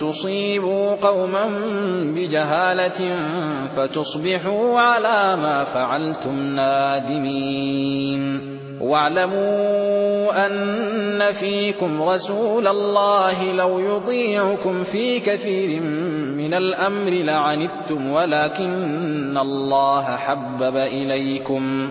تصيبوا قوما بجهالة فتصبحوا على ما فعلتم نادمين. واعلموا أن فيكم رسول الله لو يطيعكم في كثير من الأمر لعنتم ولكن الله حبب إليكم.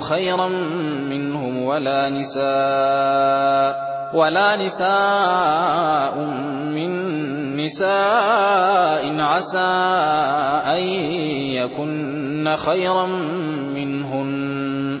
خيرا منهم ولا نساء ولا نساء من نساء عسى أن يكن خيرا منهن.